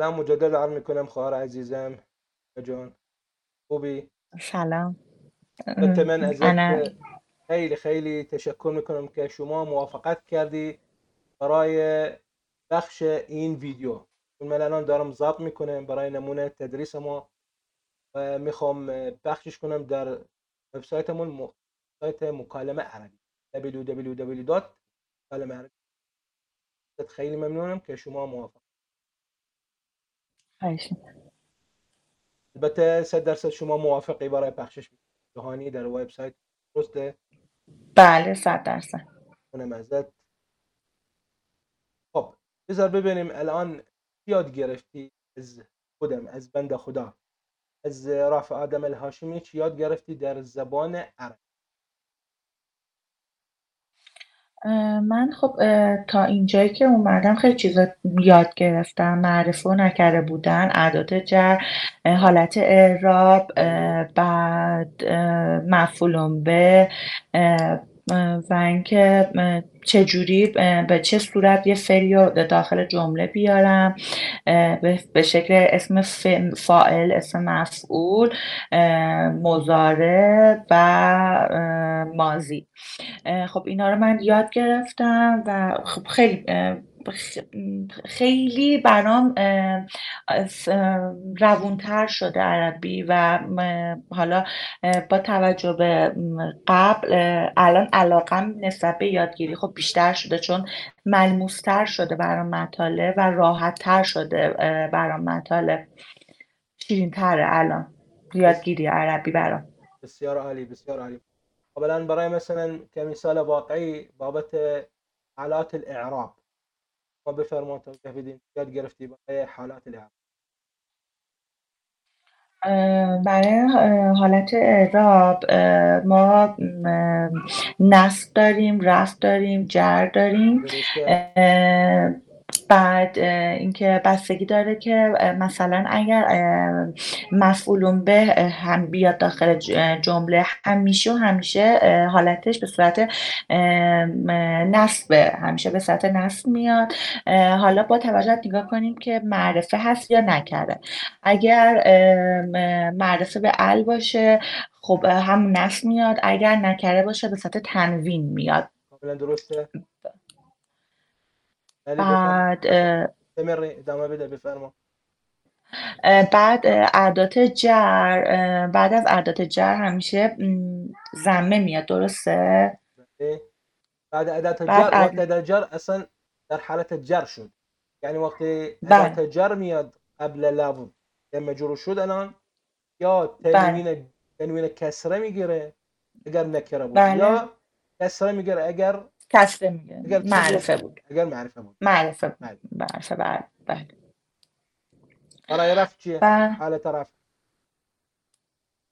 سلام مجدد عرض می‌کنم. خواهر عزیزم. جان. خوبی؟ سلام. من انا خیلی خیلی تشکر می‌کنم که شما موافقت کردی برای بخش این ویدیو. من الان دارم ضبط می‌کنم برای نمونه تدریس ما و می‌خوام بخشش کنم در وبسایتمون. سایت مکالمه عربی. www.مکالمه عربی. خیلی ممنونم که شما موافق خواهش البته صد درصد شما موافقی برای پخشش جهانی در وبسایت درسته؟ بله صد درصد. اونم ازت خب بذار ببینیم الان یاد گرفتی از خودم از بنده خدا. از رافع آدم الهاشمی چی یاد گرفتی؟ در زبان عربی اه، من خب تا اینجایی که اومدم خیلی چیزا یاد گرفتم معرفه و نکرده بودن اعداد جر حالت اعراب بعد مفعول به و اینکه چجوری به چه صورت یه فعلی رو داخل جمله بیارم. به شکل اسم فاعل اسم مفعول مضارع و اه، خب اینا رو من یاد گرفتم و خب خیلی خیلی برام روونتر شده عربی و حالا با توجه به قبل الان علاقم نسبت به یادگیری خب بیشتر شده چون ملموستر شده برام مطالب و راحتتر شده برام مطالب. شیرین‌تره الان یادگیری عربی برام. بسیار عالی بسیار عالی. خب الان برای مثلا كمثال واقعی بابت حالات الاعراب. ما بفرما توضیح بدین یاد گرفتی برای حالات اه، برای حالت اعراب ما نصب داریم رفع داریم جر داریم. بعد اینکه بستگی داره که مثلا اگر اه، مفعول به هم بیاد داخل جمله همیشه و همیشه حالتش به صورت نصبه. همیشه به صورت نصب میاد. حالا با توجه نگاه کنیم که معرفه هست یا نکره اگر معرفه به ال باشه خب همون نصب میاد. اگر نکره باشه به صورت تنوین میاد. درسته؟ بعد ادامه بده بفرما. بعد اعداد جر بعد از اعداد جر همیشه م، ضمه میاد درسته؟ بله بعد بعد جر وقت اد... اداة جر اصلا در حالت جر شد. یعنی وقتی بله. اداة جر میاد قبل لفظ لما مجرور شد الان یا بله. تنوین تنوین کسره می‌گیره اگر نکره بود بله. یا کسره می‌گیره اگر کسره میگه. معرفه بود. اگر معرفه بود. معرفه بود. بله. معرفه بله بله. برای رفع چیه؟ و حالت رفع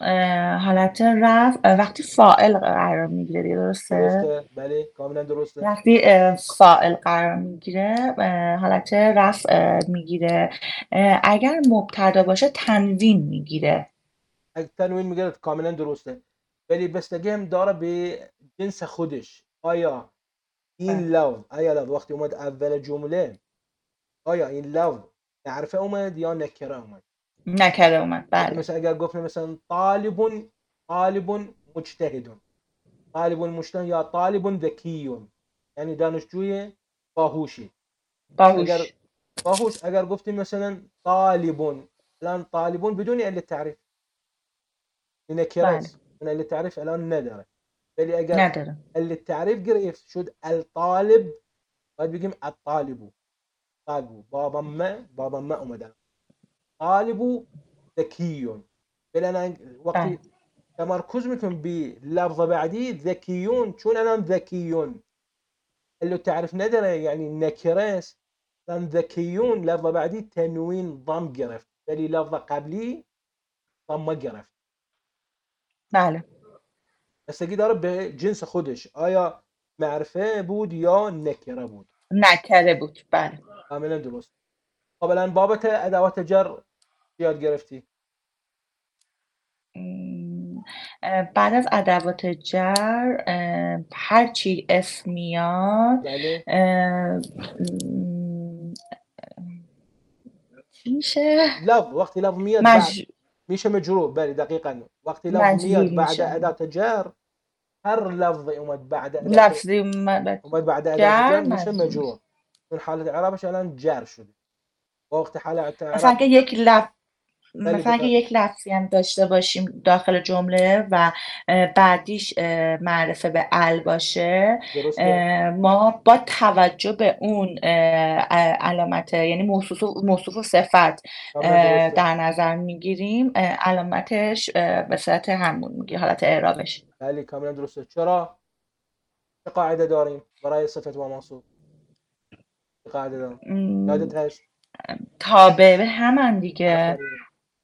اه، حالت رفع وقتی فاعل قرار می‌گیره دیگه درسته؟ درسته. بله کاملا درسته. وقتی اه، فاعل قرار می‌گیره حالت رفع اه، می‌گیره. اگر مبتدا باشه تنوین می‌گیره. اگر تنوین می‌گیره کاملا درسته. ولی بستگی هم داره به جنس خودش. آیا این لفظ. آیا لفظ وقتی اومد اول جمله؟ آیا این لفظ معرفه اومد یا نکره اومد؟ نکره اومد. بله. مثلا اگر گفتیم مثلا طالب طالب مجتهد طالب مجتهد یا طالب ذکی یعنی دانشجوی باهوشی. اگر باهوش. باهوش اگر گفتیم مثلا طالب الان طالبون بدون تعریف. نکره بله. من ال تعریف الان نداره. بالتالي أجي اللي التعريف جريف شد الطالب قد بيجي الطالب طالب بابا ما بابا ما ومدام طالب ذكي بل أنا وقت تمركز منكم باللفظة بعدي ذكيون. شون أنا ذكيون؟ اللي تعرف ندرة يعني نكرس لأن ذكيون. لفظة بعدي تنوين ضم قرف بل لفظة قبلي ضم قرف نعم بستگی داره به جنس خودش. آیا معرفه بود یا نکره بود؟ نکره بود بله. کاملا درست. الان بابت ادوات جر یاد گرفتی؟ بعد از ادوات جر هر چی اسم میاد بله. میشه؟ لفظ وقتی لفظ میاد مج... ميشا مجرور بالي دقيقا. وقت لا لفظيات بعد أداة تجار هر لفظ ومد بعد أداة لفظي ومد بعد أداة تجار ميشا مجرور من حالة اعراب الان جار شده. وقت حالة اعراب أصلا يك لفظ مثلا اگه یک لفظی هم داشته باشیم داخل جمله و بعدیش معرفه به ال باشه ما با توجه به اون علامت یعنی موصوف و موصوف و صفت درسته. در نظر می‌گیریم علامتش به صورت همون میگه حالت اعرابش. بله کاملا درسته. چرا؟ چه قاعده داریم؟ برای صفت و موصوف. قاعده داریم؟ یادت هست؟ تابع به همان دیگه.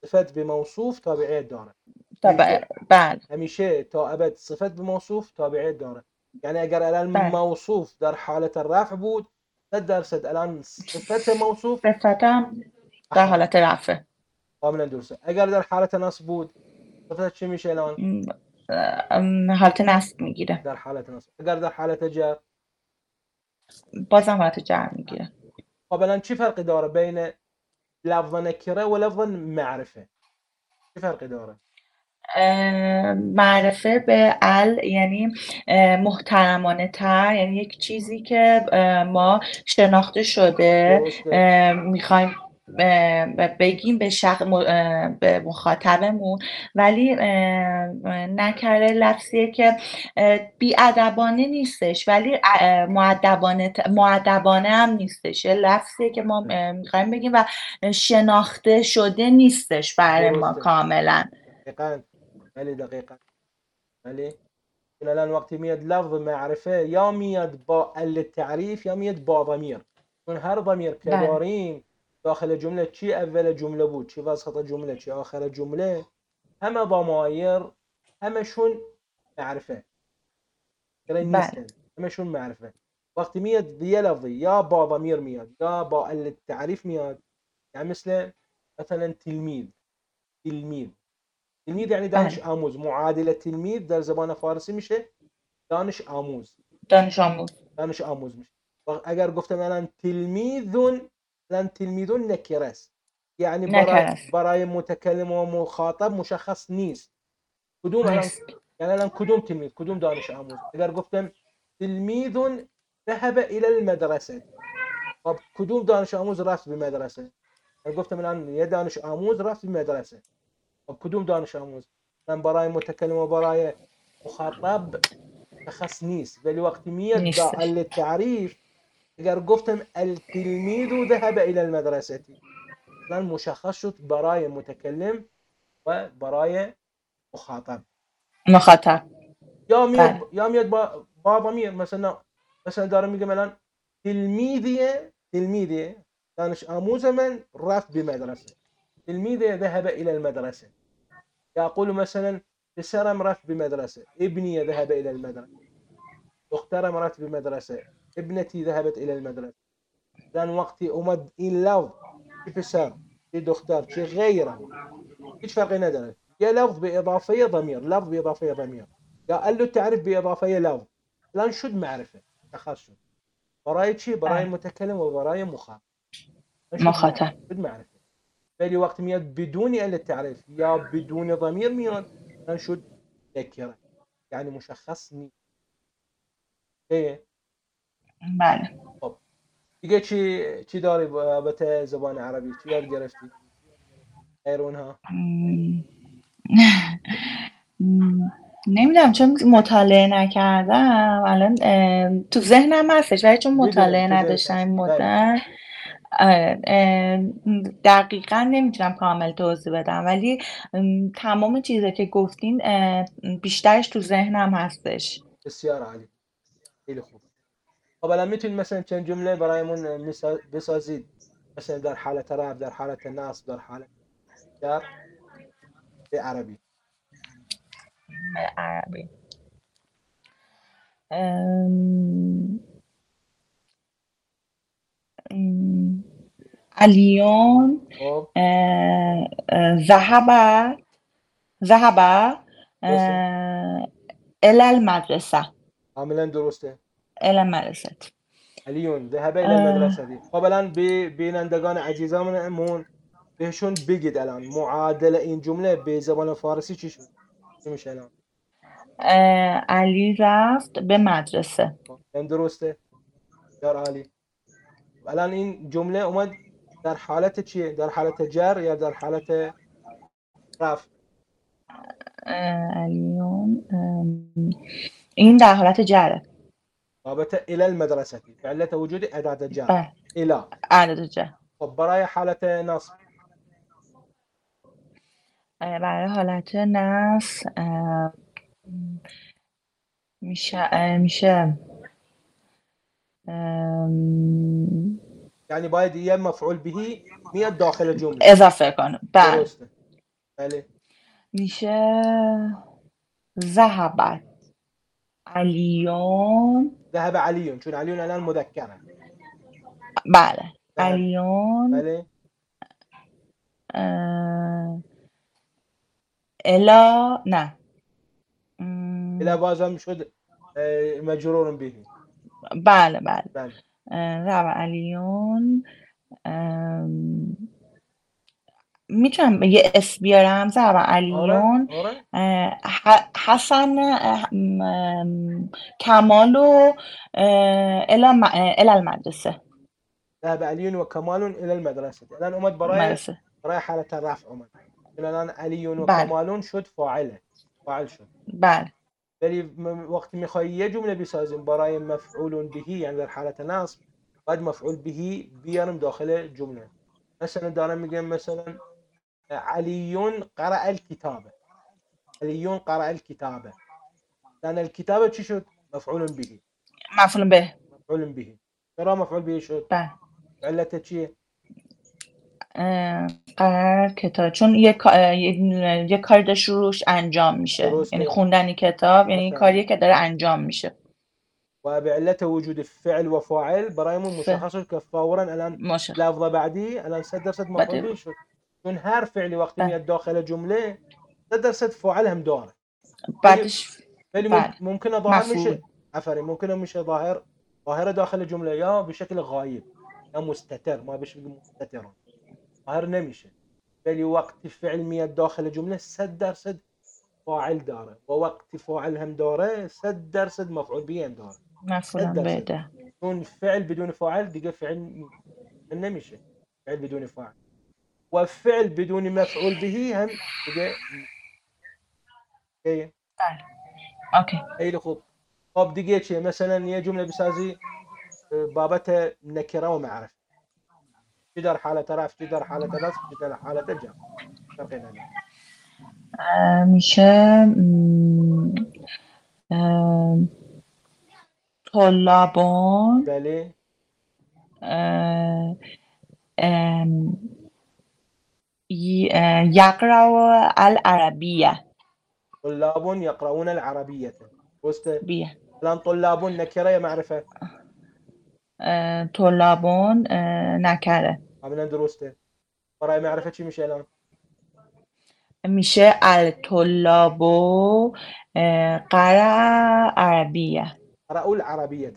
صفت به موصوف تابعیت داره تا ب- همیشه بله. همیشه تا ابد صفت به موصوف تابعیت داره یعنی اگر الان بله. موصوف در حالت الرفع بود 100 درصد الان صفت موصوف صفتم در حالت رفع. کاملا درسته. اگر در حالت نصب بود صفت چی میشه الان؟ حالت نصب می‌گیره. در حالت نصب. اگر در حالت جر؟ بازم حالت جر می‌گیره. خب الان چی فرقی داره بین لفظ نکره و لفظ معرفه چه فرقی داره معرفه به ال یعنی محترمانه تر یعنی یک چیزی که ما شناخته شده می‌خوایم بگیم به شخص به مخاطبمون. ولی نکره لفظیه که بیادبانه نیستش. ولی ت- مؤدبانه هم نیستش. یه لفظیه که ما می‌خوایم بگیم و شناخته شده نیستش برای ما کاملا. دقیقا. بله دقیقا. چون الان وقتی میاد لفظ معرفه یا میاد با ال تعریف یا میاد با ضمیر. چون هر ضمیر که بله. داریم داخل جمله چی؟ اول جمله بود. چی وسط جمله؟ چی آخر جمله؟ همه ضمایر همشون معرفه. نیستن. همشون معرفه. وقتی میاد یه لفظی یا با ضمیر میاد یا با ال تعریف میاد يعني مثل مثلا تلميذ تلميذ تلميذ يعني دانش بله. آموز. معادل تلميذ در زبان فارسی میشه دانش آموز. دانش آموز. دانش آموز میشه. اگر گفتم الان تلمیذون لأن تلميذ نكرس يعني براي براي متكلم ومخاطب مشخص نيس. كدوم يعني الان كدوم تلميذ كدوم دانش آموز. إذا قلت تلميذ ذهب إلى المدرسة. طب كدوم دانش آموز راس بالمدرسة أنا قلت الآن يا دانش آموز راس بالمدرسة طب كدوم دانش آموز. لأن براي متكلم وبراي مخاطب شخص نيس. بالوقت مية اللي للتعريف. جرجوفتن التلميذ ذهب إلى المدرسة. إذن مشخصة براية متكلم وبراية مخاطب. مخاطب. یا يوم بله. یا میاد با بابا مير مثلا مثلا داره میگه مثلا تلمیذیه تلمیذیه دانش آموز من رفت به مدرسه تلمیذه ذهب إلى المدرسة. يقول مثلا پسرم رفت به مدرسه ابني ذهب إلى المدرسة. دخترم رفت به مدرسه ابنتي ذهبت إلى المدرسة. كان وقتي أمد إن لفظ كيف في دختار في غيره. إيش فرق ندري يا لفظ بإضافية ضمير. لفظ بإضافية ضمير. قال له تعرف بإضافية لفظ. لأن شد معرفة. تخصص براي شي براي آه. متكلم وبراي مخاطب. مخاطب. شد معرفة. فلي وقت مياد بدون الا التعريف يا بدون ضمير مياد لأن شد نكره يعني مشخصني. إيه. بله. خب. دیگه چی چی داری؟ بابت زبان عربی. چی یاد گرفتی؟ غیر اونها. نمی‌دونم چون مطالعه نکردم الان تو ذهنم هستش ولی چون مطالعه نداشتم این بله مدت اه، دقیقا نمی‌تونم کامل توضیح بدم ولی تمام چیزی که گفتین بیشترش تو ذهنم هستش. بسیار عالی. خیلی خوب. خب الان می‌تونید مثلا چند جمله برایمون بسازید؟ مثلا در حالت رفع در حالت نصب در حالت جر به عربی. عربی. ام، ام، اليوم خب. ذهب ذهب إلى المدرسة کاملا درسته. إلى المدرسة علیون ذهب الى اه، المدرسه خب الان به بینندگان عزیزمون بهشون بگید الان. معادل این جمله به زبان فارسی چی شد؟ چی میشه الان؟ علی رفت به مدرسه. این درسته. بسیار عالی. الان این جمله اومد در حالت چیه؟ در حالت جر یا در حالت علیون ام، این در حالت جره. إصابته إلى المدرسة. فعلة وجود أداة دجال إلى. اداه دجال طب برايا حالة اي آه، برايا حالته نصب میشه آه، میشه آه، يعني بايد هي مفعول به هي داخل الجملة. إضافة کنم بله. بله. میشه ذهبت. علیون ذهب علیون چون علیون الان مذکره بله. ذهب علیون بله. اه، الا نه. م، الى بازم شد مجرور به. بله بله. بله. ذهب علیون ام، می‌تونم یه اسم بیارم؟ آره علیون آره. ح- حسن کمال و الا المدرسه. ذهب علیون و کمال الى المدرسه. الان اومد برای مدرسه برای حالت رفع اومد. الان علیون و بله. شد فاعله. فاعل شد. بله. ولی وقتی می‌خوای یه جمله بسازیم برای مفعول بهی یعنی در حالت نصب باید مفعول بهی بیارم داخل جمله. مثلا دارم میگم مثلا علیون قرأ الكتابه علیون قرأ الكتابه لأن الكتابه چی شد؟ مفعول بهی مفعول به. مفعول بهی چرا مفعول بهی شد؟ بله. علت چیه؟ قرار کتاب. چون یه, کا- اه، یه یه کاری روش انجام میشه. یعنی خوندن کتاب یعنی کاریه که داره انجام میشه. و به علت وجود فعل و فاعل برایمون ف مشخص شد که فورا الان لفظ بعدی الان 100 درصد مفعول به شد. ينهار فعلي وقتی میاد داخل جمله تقدر فعل فعلهم داره. بعدش بعد. ممكن ظاهر میشه. عفري ممكن میشه ظاهر ظاهره داخل الجمله يا بشكل غايب يا مستتر. ما بش مستتر. ظاهر نمشي ولی وقتی فعل مية داخل جمله سد درسد فاعل داره. ووقت فاعلهم داره سد درسد مفعول به داره. مفعول به فعل بدون فاعل دیگه فعل نمشي فعل بدون فاعل. والفعل بدون مفعول به هم كده إيه؟ طيب. أوكي. اي خب. خب دقيقة مثلا يا جملة بسازي آه، بابتها نكرة ومعرفة. جدر حالة رفع جدر حالة نصب جدر حالة جر. فرقين نعم. آه میشه آه بله. آه، آه، يقرأ العربية. طلاب يقرؤون العربية. وست الآن طلاب نكرة يا معرفة؟ آه، طلاب آه، نكرة. عملا درسته وراي معرفة شي مش الآن؟ میشه الطلاب قرأ عربية. قرأوا العربية.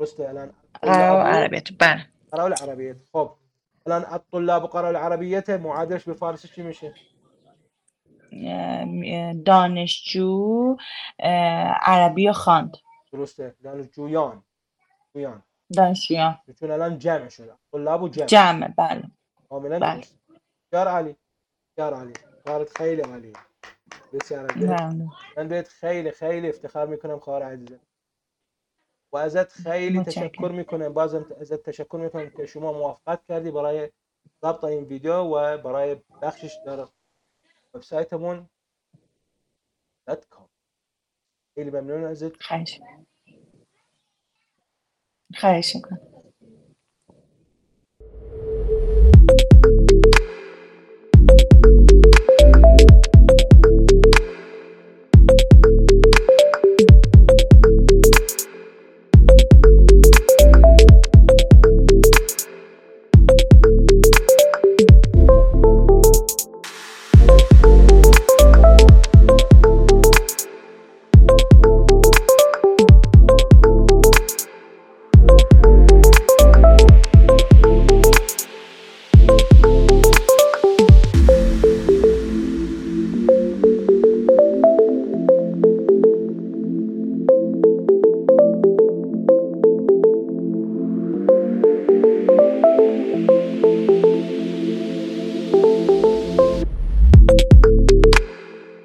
درسته الآن قرأوا العربية بله قرأوا العربية. خب الان الطلاب قرأوا العربية معادلش به فارسی چی میشه؟ دانشجو عربی خواند؟ درسته. دانشجویان. جویان. دانشجویان. چون الان جمع شده. طلاب و جمع. جمع بله. کاملا بله. بسیار عالی بسیار عالی کارت خیلی عالیه. بسیار عالی من بهت خیلی خیلی افتخار می‌کنم خواهر عزیزم. و ازت خیلی تشکر می‌کنم. بازم ازت تشکر می‌کنم که شما موافقت کردی برای ضبط این ویدیو و برای بخشش در وبسایتمون .com خیلی ممنون ازت. خواهش. خواهش می‌کنم.